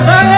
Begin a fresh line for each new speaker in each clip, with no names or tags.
¡Ah!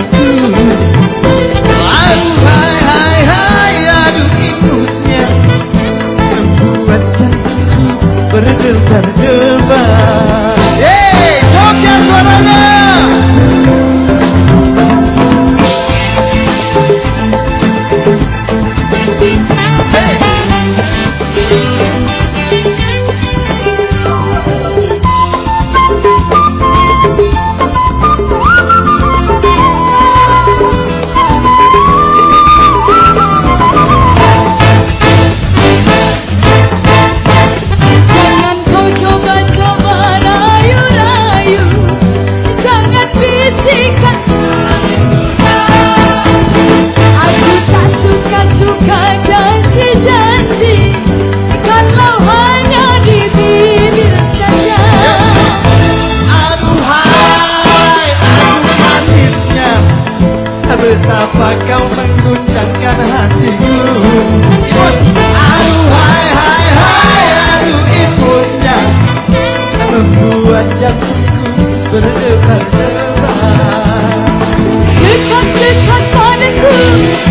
Hey! Bırdı bırdı bırdı
Lütfen lütfen Tanrım